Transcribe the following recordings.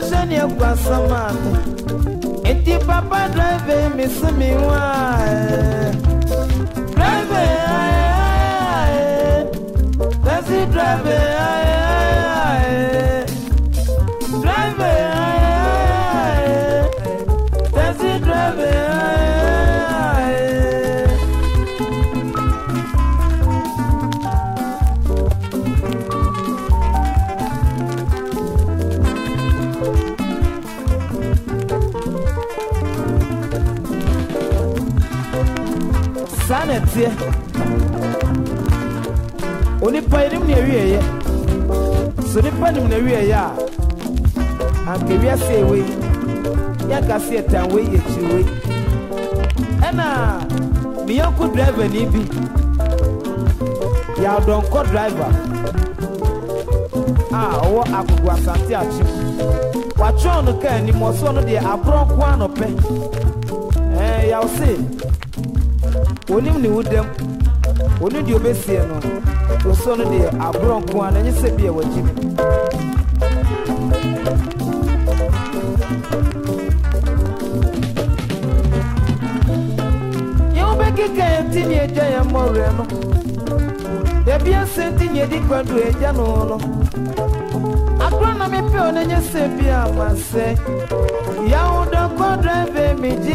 watching your passamat. Eti papa drive me, to me why. tie onipa yi nim na ewia yɛ so nipa nim na ewia yɛ a ankewi se ewe yi yaga se ɛtan wei yɛ kyiri wei ɛna ne yɔnko driver ni bi yɛ driver a ɔwɔ agogo asante akyi watwerɛ no kaa anim ɔsoɔ no deɛ aborɔ nko anɔpɛ ɛɛ yaw se. onim ne wodam ono deɛ obɛsie no osɔ no deɛ aborɔ nko a n'enyi sɛ bi a wagyi mu yɛn wobɛkeka yɛn ti ne agya yɛn mmɔwerɛ no baabi asɛ ti ne adi kwado agya no no agorɔ na mepɛ ɔ n'enyi sɛ bi a masɛ yɛn ahodoɔ kɔ drive mi gyi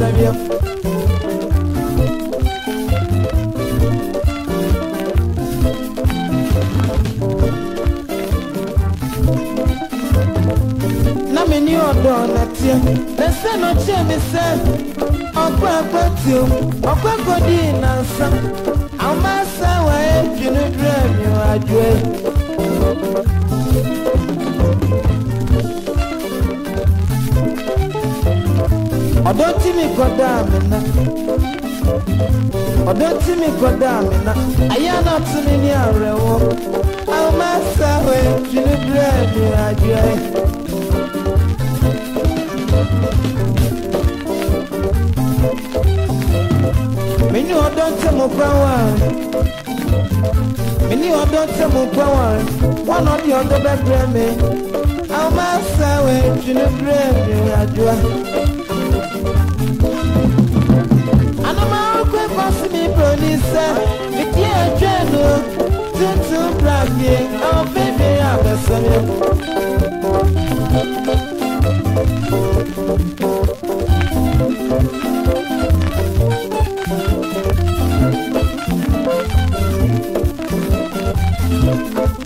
Savior. ọdún tí mo pẹ́ wá. mi ní Me tí mo pẹ́ wá. wọ́n lọ ní ọdún bẹ́ẹ̀ bẹ́ẹ̀ mi. àwọn máa ń sáwẹ̀ a bẹ́ẹ̀ mi àjọ. àná máa ń pẹ́ bá sí mi bò ní sẹ́. mi kí ẹjọ́ ẹ̀ lò tuntun bràgì ọ̀ bẹ́ẹ̀ mi àbẹ̀sẹ̀ Thank you. Thank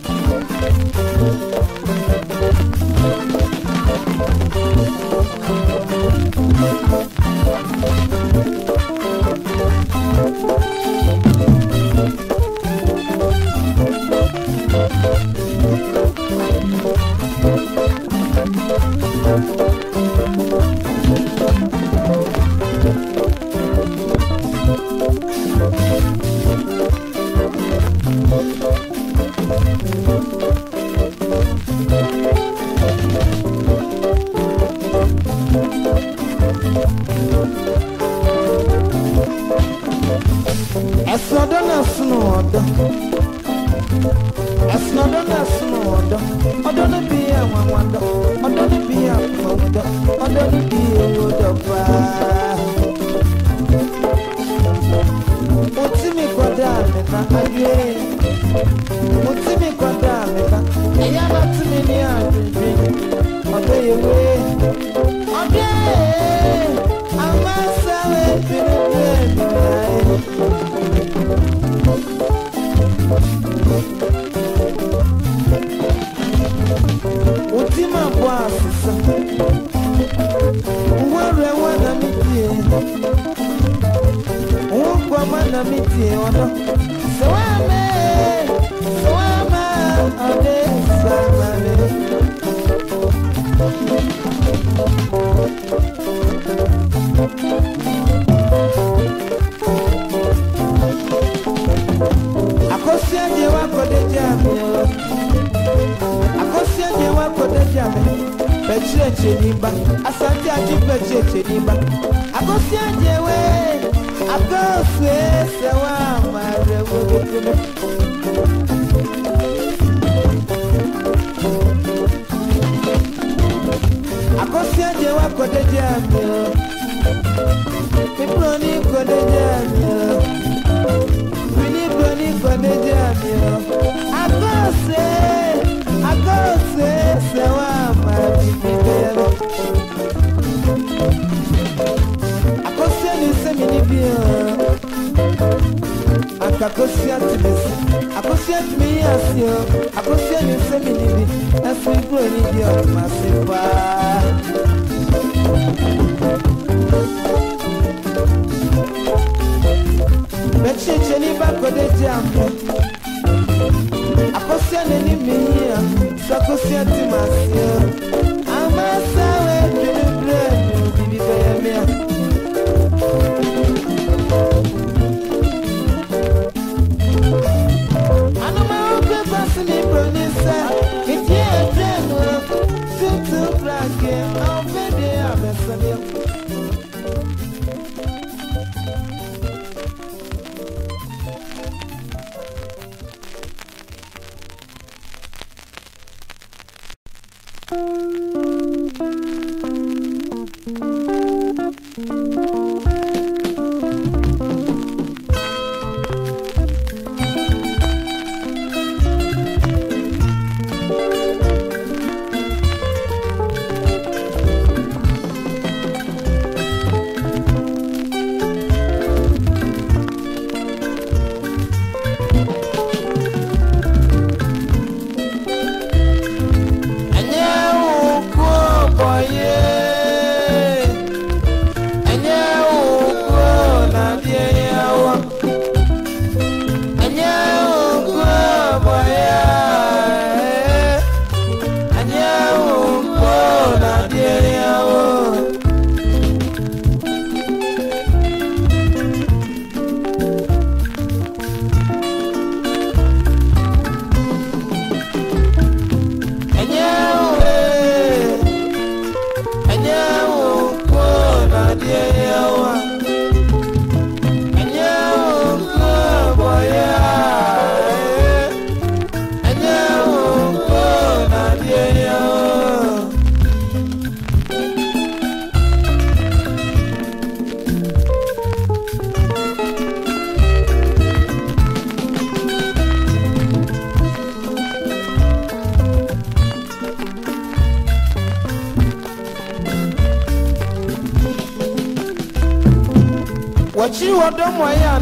de I'm a kosia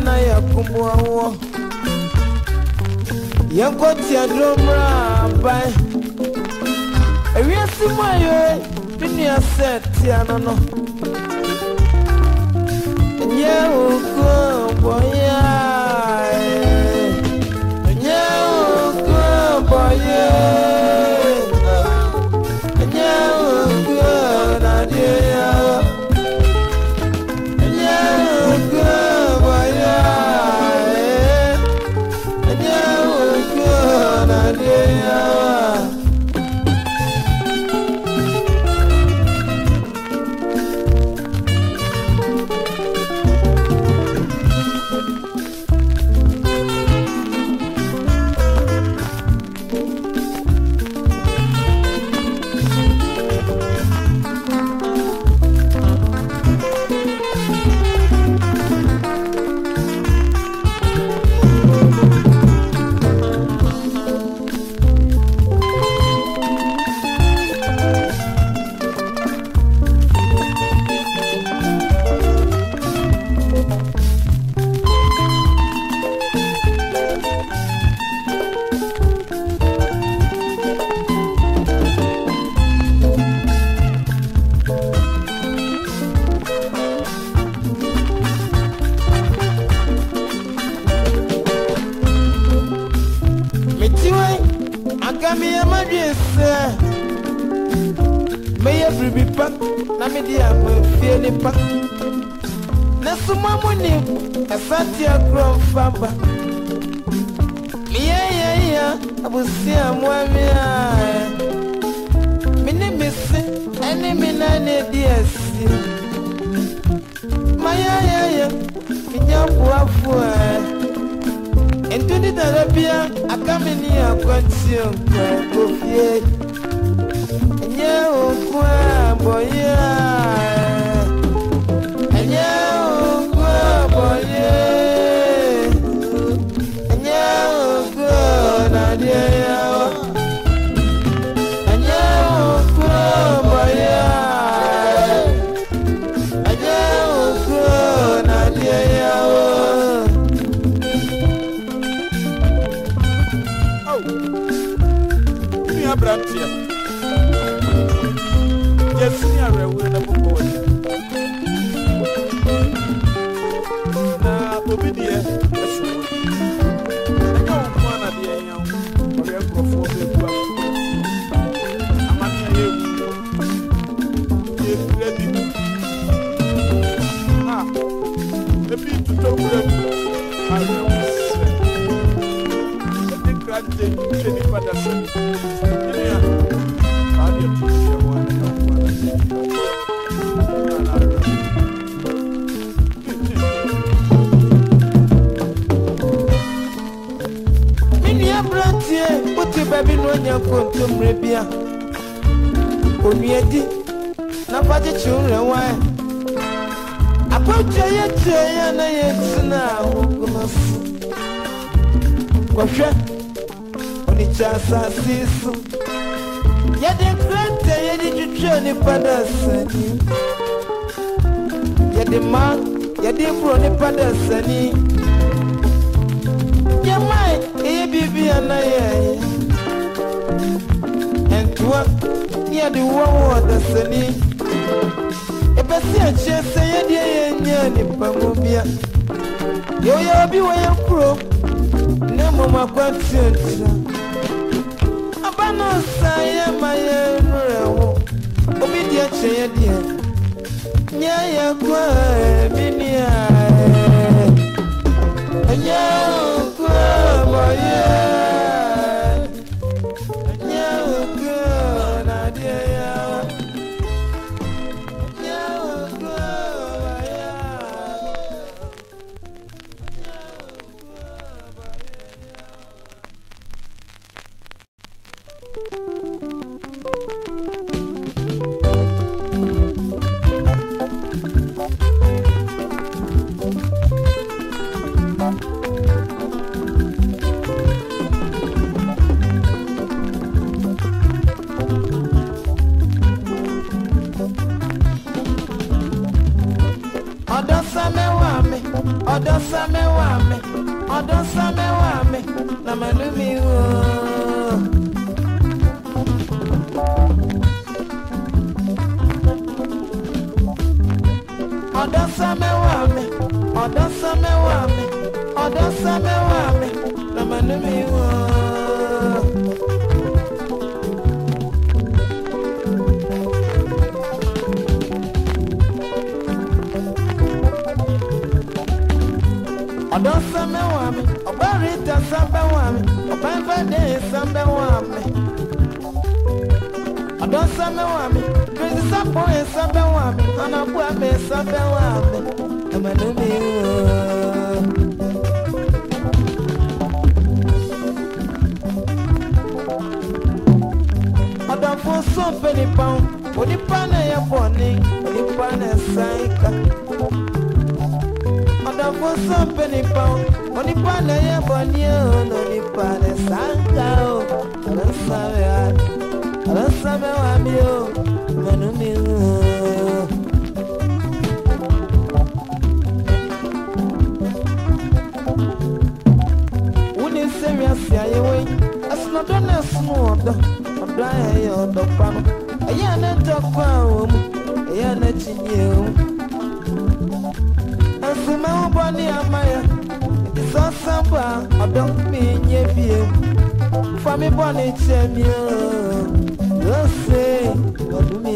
na yɛkoboa wɔ yɛnkɔ tiaduro mmra aban ewiase mu ayɛ me nua sɛ tia no no nyɛ wo kuo bɔyɛ nka meyɛ madwen sɛ mɛyɛ biribi pa na mede amamfie ne pa na soma mu ne ɛsanteɛ korɔ mfa ba meyɛyɛyɛ abusua mmoa me a me ne me se ɛne me na ne adi asie mayɛyɛyɛ menya mboafoɔ ɛ ntudi dara bia aka mi ni akwanti nkwa kofie nye okun abɔyia. aberanteɛ yɛsini awerɛwerɛ na bobɔɔyɛ bi na onye nkonto mmiri bịa onue di na mfachichi nre nwanyị apɔtɔ yɛ tie yɛ na yɛ tena ahokoma so kɔhwɛ onikyɛ asase so yɛde nkrantɛ yɛde ni nipa da asani yɛde ma yɛde boro nipa da asani ya ɛyɛ biribi a na yɛayɛ toa yɛde wɔn wɔ dasani ɛbɛsi akyerɛ sɛ yɛdeɛ yɛnyɛ nipa mu bia yɛyɛ obi wɔ yɛ kuro na mmom akwantuatua aba no nsa yɛ ma yɛ nwerɛ wo obi deɛ kyerɛ yɛdeɛ nyɛ yɛ kwa bi nea ɛnyɛ kwa bɔyɛ Mana bua me sabe wa me Amanu me Adafo so pe ni pa o ni pa na ya bo ni o ni pa na saika Adafo so pe ni pa o ni pa na ya bo ni o ni pa na saika o Ara sabe wa Ara sabe wa mi o Amanu me o ọdọ náà fún ọdọ ọdọ ayẹyẹ ọdọ panu ẹyẹ ẹni dọkọ àwọn mu ẹyẹ ẹni kyinyi ewu ẹnfìmẹ́wò bọ́ ní amáyẹ ìsọ́sán bọ́ ọdọ mi nyé bíe fami bọ́ ní tiẹ̀ mi yóò ṣe ọdún mi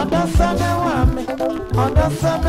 ọdọ sọmẹ́wò àmì ọdọ sọmẹ́wò.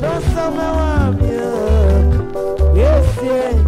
Balança meu amigo, esse é